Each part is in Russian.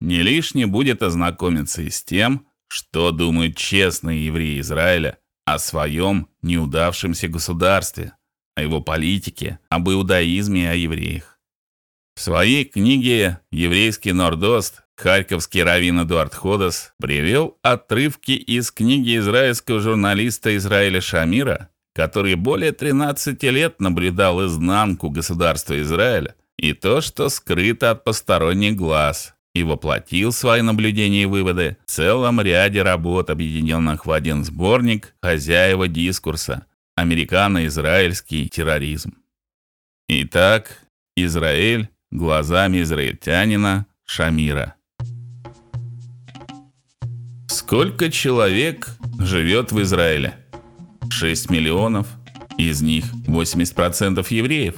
не лишне будет ознакомиться и с тем, что думают честные евреи Израиля о своем неудавшемся государстве, о его политике, об иудаизме и о евреях. В своей книге «Еврейский Нордост» харьковский раввин Эдуард Ходос привел отрывки из книги израильского журналиста Израиля Шамира, который более 13 лет наблюдал изнанку государства Израиля и то, что скрыто от посторонних глаз, и воплотил свои наблюдения и выводы в целом ряде работ, объединенных в один сборник «Хозяева дискурса. Американо-израильский терроризм». Итак, Израиль глазами израильтянина Шамира. Сколько человек живет в Израиле? 6 миллионов, из них 80% евреев.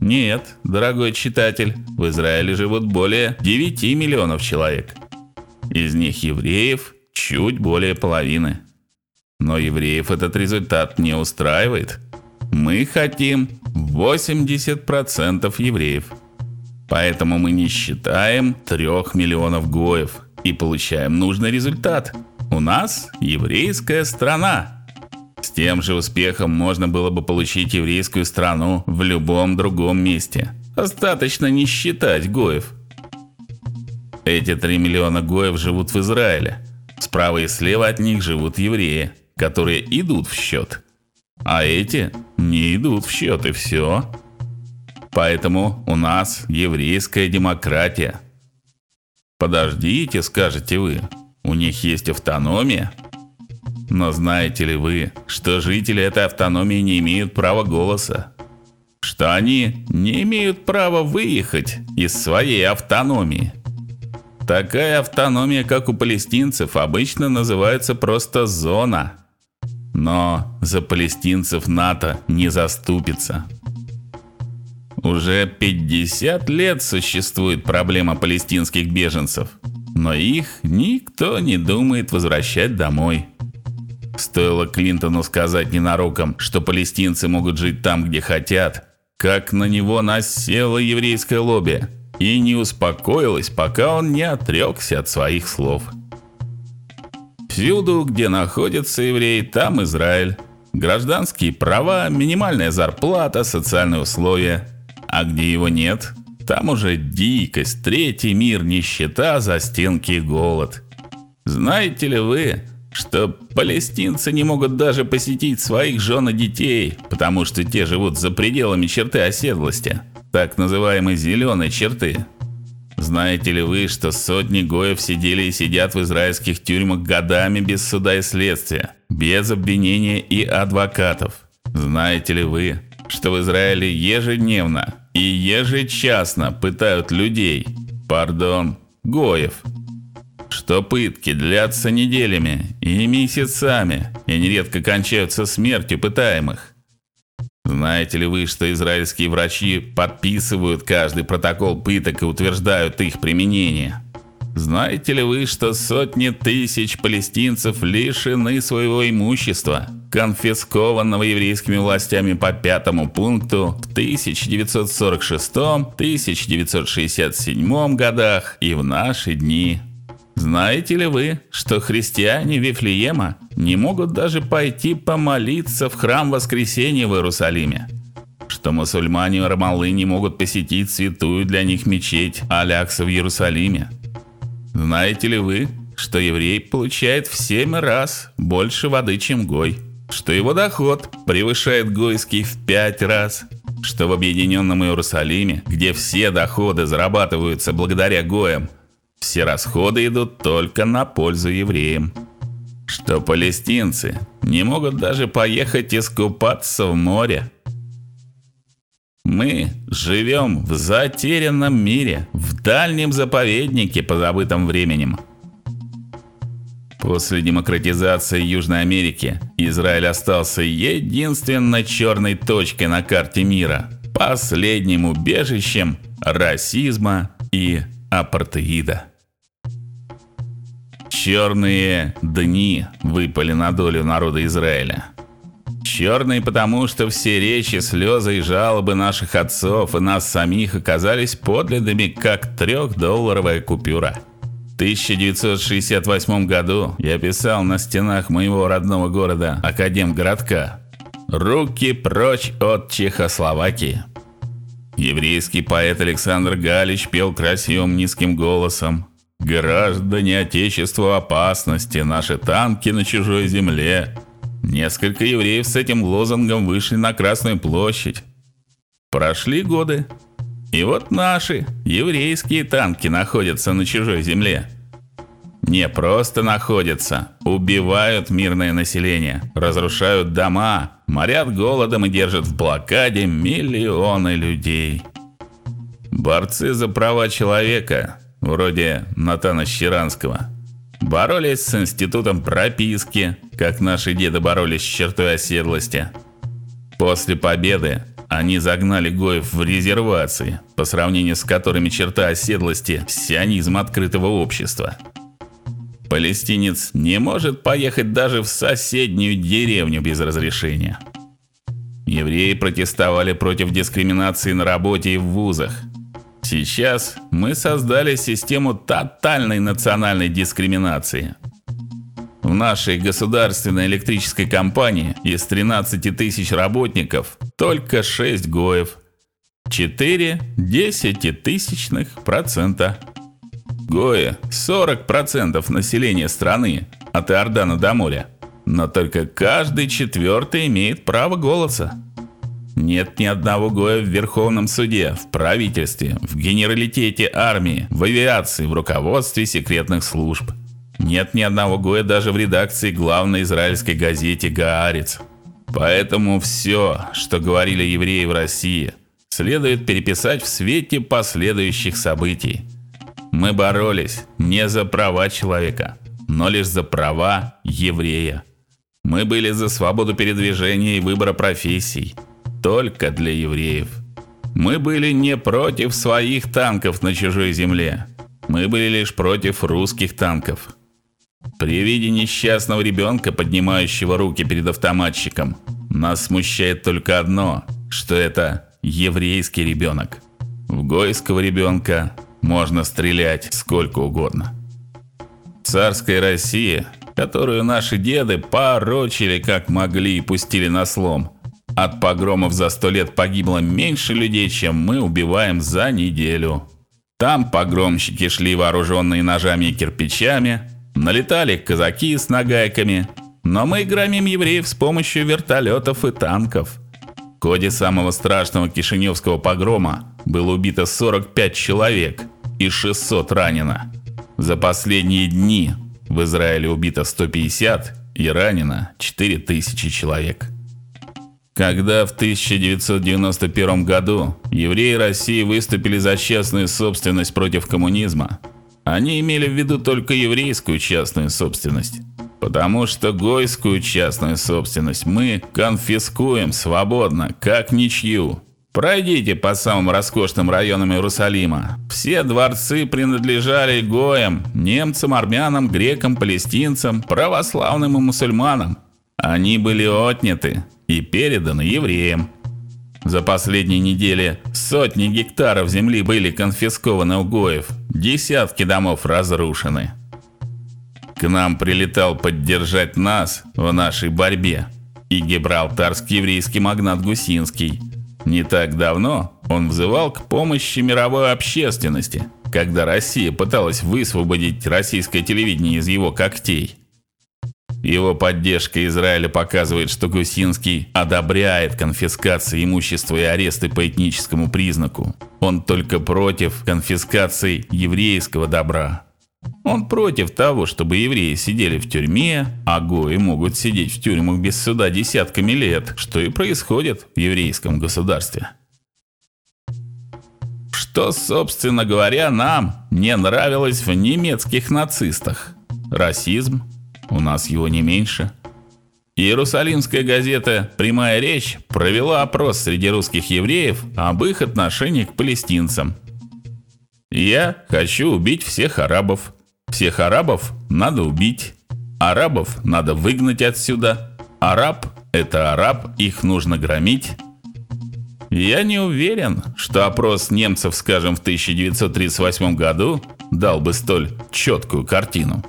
Нет, дорогой читатель, в Израиле живут более 9 миллионов человек. Из них евреев чуть более половины. Но евреев этот результат не устраивает. Мы хотим 80% евреев. Поэтому мы не считаем 3 миллионов гоев и получаем нужный результат. У нас еврейская страна. С тем же успехом можно было бы получить еврейскую страну в любом другом месте. Достаточно не считать гоев. Эти 3 миллиона гоев живут в Израиле. Справа и слева от них живут евреи, которые идут в счет. А эти не идут в счет и все. Поэтому у нас еврейская демократия. Подождите, скажете вы. У них есть автономия. Но знаете ли вы, что жители этой автономии не имеют права голоса? Что они не имеют права выехать из своей автономии? Такая автономия, как у палестинцев, обычно называется просто зона. Но за палестинцев НАТО не заступится. Уже 50 лет существует проблема палестинских беженцев, но их никто не думает возвращать домой. Стоило Клинтону сказать ненароком, что палестинцы могут жить там, где хотят, как на него насело еврейское лобби и не успокоилось, пока он не отрекся от своих слов. Всюду, где находятся евреи, там Израиль. Гражданские права, минимальная зарплата, социальные условия. А где его нет, там уже дикость, третий мир, нищета, застенки и голод. Знаете ли вы, что палестинцы не могут даже посетить своих жен и детей, потому что те живут за пределами черты оседлости, так называемой зеленой черты. Знаете ли вы, что сотни гоев сидели и сидят в израильских тюрьмах годами без суда и следствия, без обвинения и адвокатов? Знаете ли вы, что в Израиле ежедневно и ежечасно пытают людей, пардон, гоев, что пытки длятся неделями и месяцами и нередко кончаются смертью пытаемых. Знаете ли вы, что израильские врачи подписывают каждый протокол пыток и утверждают их применение? Знаете ли вы, что сотни тысяч палестинцев лишены своего имущества, конфискованного еврейскими властями по пятому пункту в 1946, 1967 годах и в наши дни? Знаете ли вы, что христиане Вифлеема не могут даже пойти помолиться в храм Воскресения в Иерусалиме? Что мусульмане Рамалы не могут посетить святую для них мечеть Алякса в Иерусалиме? Знаете ли вы, что еврей получает в семь раз больше воды, чем гой? Что его доход превышает гойский в пять раз? Что в объединенном Иерусалиме, где все доходы зарабатываются благодаря гоям, все расходы идут только на пользу евреям. Что палестинцы не могут даже поехать искупаться в море. Мы живем в затерянном мире, в дальнем заповеднике, позабытом временем. После демократизации Южной Америки Израиль остался единственной черной точкой на карте мира, последним убежищем расизма и апартеида. Черные дни выпали на долю народа Израиля. Черные потому, что все речи, слезы и жалобы наших отцов и нас самих оказались подлинными, как трехдолларовая купюра. 1968 году я писал на стенах моего родного города Академгородка: "Руки прочь от Чехословакии". Еврейский поэт Александр Галич пел красивым низким голосом: "Граждане отечества опасности, наши танки на чужой земле". Несколько евреев с этим лозунгом вышли на Красную площадь. Прошли годы, и вот наши еврейские танки находятся на чужой земле. Не просто находятся, убивают мирное население, разрушают дома, морят голодом и держат в блокаде миллионы людей. Борцы за права человека, вроде Натана Щеранского, боролись с институтом прописки, как наши деды боролись с чертой оседлости. После победы они загнали гоев в резервации, по сравнению с которыми черта оседлости сионизм открытого общества. Палестинец не может поехать даже в соседнюю деревню без разрешения. Евреи протестовали против дискриминации на работе и в вузах. Сейчас мы создали систему тотальной национальной дискриминации – в нашей государственной электрической компании из 13 тысяч работников только 6 гоев. 4 десятитысячных процента. Гои 40% населения страны от Иордана до моря. Но только каждый четвертый имеет право голоса. Нет ни одного гоя в Верховном суде, в правительстве, в генералитете армии, в авиации, в руководстве секретных служб. Нет ни одного гоя даже в редакции главной израильской газеты Гаарец. Поэтому все, что говорили евреи в России, следует переписать в свете последующих событий. Мы боролись не за права человека, но лишь за права еврея. Мы были за свободу передвижения и выбора профессий, только для евреев. Мы были не против своих танков на чужой земле. Мы были лишь против русских танков. При виде несчастного ребенка, поднимающего руки перед автоматчиком, нас смущает только одно, что это еврейский ребенок. В гойского ребенка можно стрелять сколько угодно. Царская Россия, которую наши деды порочили как могли и пустили на слом, от погромов за сто лет погибло меньше людей, чем мы убиваем за неделю. Там погромщики шли вооруженные ножами и кирпичами, Налетали казаки с нагайками, но мы громим евреев с помощью вертолетов и танков. В ходе самого страшного Кишиневского погрома было убито 45 человек и 600 ранено. За последние дни в Израиле убито 150 и ранено 4000 человек. Когда в 1991 году евреи России выступили за частную собственность против коммунизма, они имели в виду только еврейскую частную собственность. Потому что гойскую частную собственность мы конфискуем свободно, как ничью. Пройдите по самым роскошным районам Иерусалима. Все дворцы принадлежали гоям, немцам, армянам, грекам, палестинцам, православным и мусульманам. Они были отняты и переданы евреям. За последние недели сотни гектаров земли были конфискованы у гоев, десятки домов разрушены. К нам прилетал поддержать нас в нашей борьбе и гибралтарский еврейский магнат Гусинский. Не так давно он взывал к помощи мировой общественности, когда Россия пыталась высвободить российское телевидение из его когтей. Его поддержка Израиля показывает, что Гусинский одобряет конфискации имущества и аресты по этническому признаку. Он только против конфискации еврейского добра. Он против того, чтобы евреи сидели в тюрьме, а гои могут сидеть в тюрьмах без суда десятками лет, что и происходит в еврейском государстве. Что, собственно говоря, нам не нравилось в немецких нацистах? Расизм, у нас его не меньше. Иерусалимская газета Прямая речь провела опрос среди русских евреев об их отношении к палестинцам. Я хочу убить всех арабов. Всех арабов надо убить. Арабов надо выгнать отсюда. Араб это араб, их нужно громить. Я не уверен, что опрос немцев, скажем, в 1938 году дал бы столь четкую картину.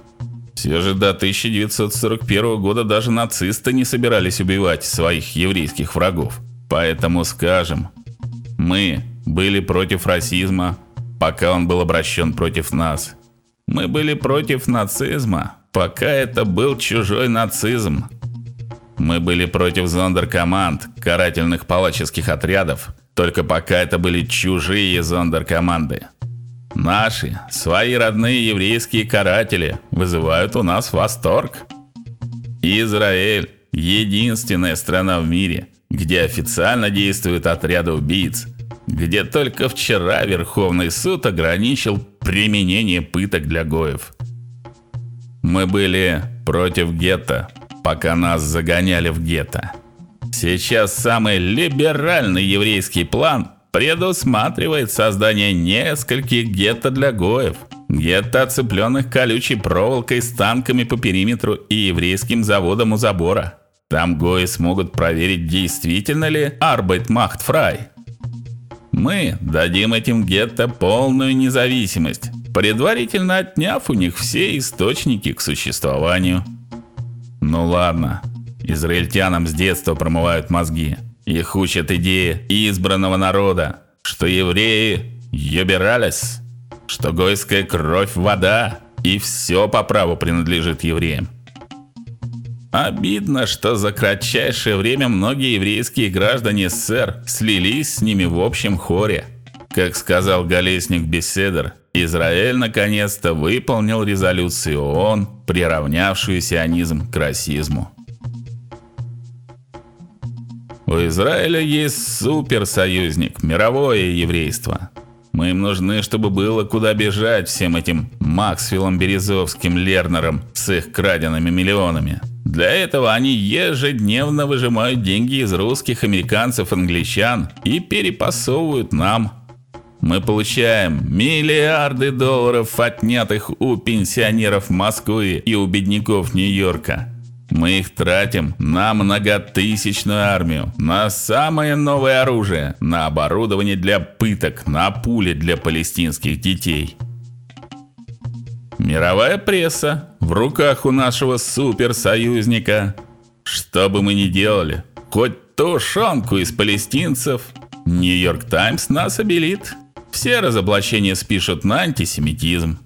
Все же до 1941 года даже нацисты не собирались убивать своих еврейских врагов. Поэтому скажем, мы были против расизма, пока он был обращен против нас. Мы были против нацизма, пока это был чужой нацизм. Мы были против зондеркоманд, карательных палаческих отрядов, только пока это были чужие зондеркоманды. Наши, свои родные еврейские каратели вызывают у нас восторг. Израиль единственная страна в мире, где официально действуют отряды убийц, где только вчера Верховный суд ограничил применение пыток для гоев. Мы были против гетто, пока нас загоняли в гетто. Сейчас самый либеральный еврейский план предусматривает создание нескольких гетто для гоев. Гетто, оцепленных колючей проволокой с танками по периметру и еврейским заводом у забора. Там гои смогут проверить, действительно ли Arbeit macht frei. Мы дадим этим гетто полную независимость, предварительно отняв у них все источники к существованию. Ну ладно, израильтянам с детства промывают мозги. Их учат идеи избранного народа, что евреи юбералес, что гойская кровь вода, и все по праву принадлежит евреям. Обидно, что за кратчайшее время многие еврейские граждане СССР слились с ними в общем хоре. Как сказал Галесник Беседер, Израиль наконец-то выполнил резолюцию ООН, приравнявшую сионизм к расизму. У Израиля есть суперсоюзник мировое еврейство. Мы им нужны, чтобы было куда бежать всем этим Максвеллом Березовским, Лернером с их краденными миллионами. Для этого они ежедневно выжимают деньги из русских, американцев, англичан и перепасовывают нам. Мы получаем миллиарды долларов, отнятых у пенсионеров Москвы и у бедняков Нью-Йорка. Мы их тратим на многотысячную армию, на самое новое оружие, на оборудование для пыток, на пули для палестинских детей. Мировая пресса в руках у нашего суперсоюзника. Что бы мы ни делали, хоть тушенку из палестинцев, Нью-Йорк Таймс нас обелит. Все разоблачения спишут на антисемитизм.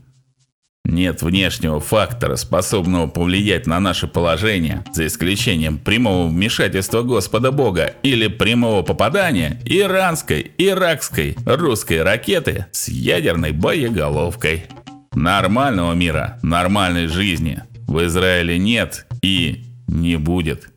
Нет внешнего фактора, способного повлиять на наше положение, за исключением прямого вмешательства Господа Бога или прямого попадания иранской, иракской, русской ракеты с ядерной боеголовкой. Нормального мира, нормальной жизни в Израиле нет и не будет.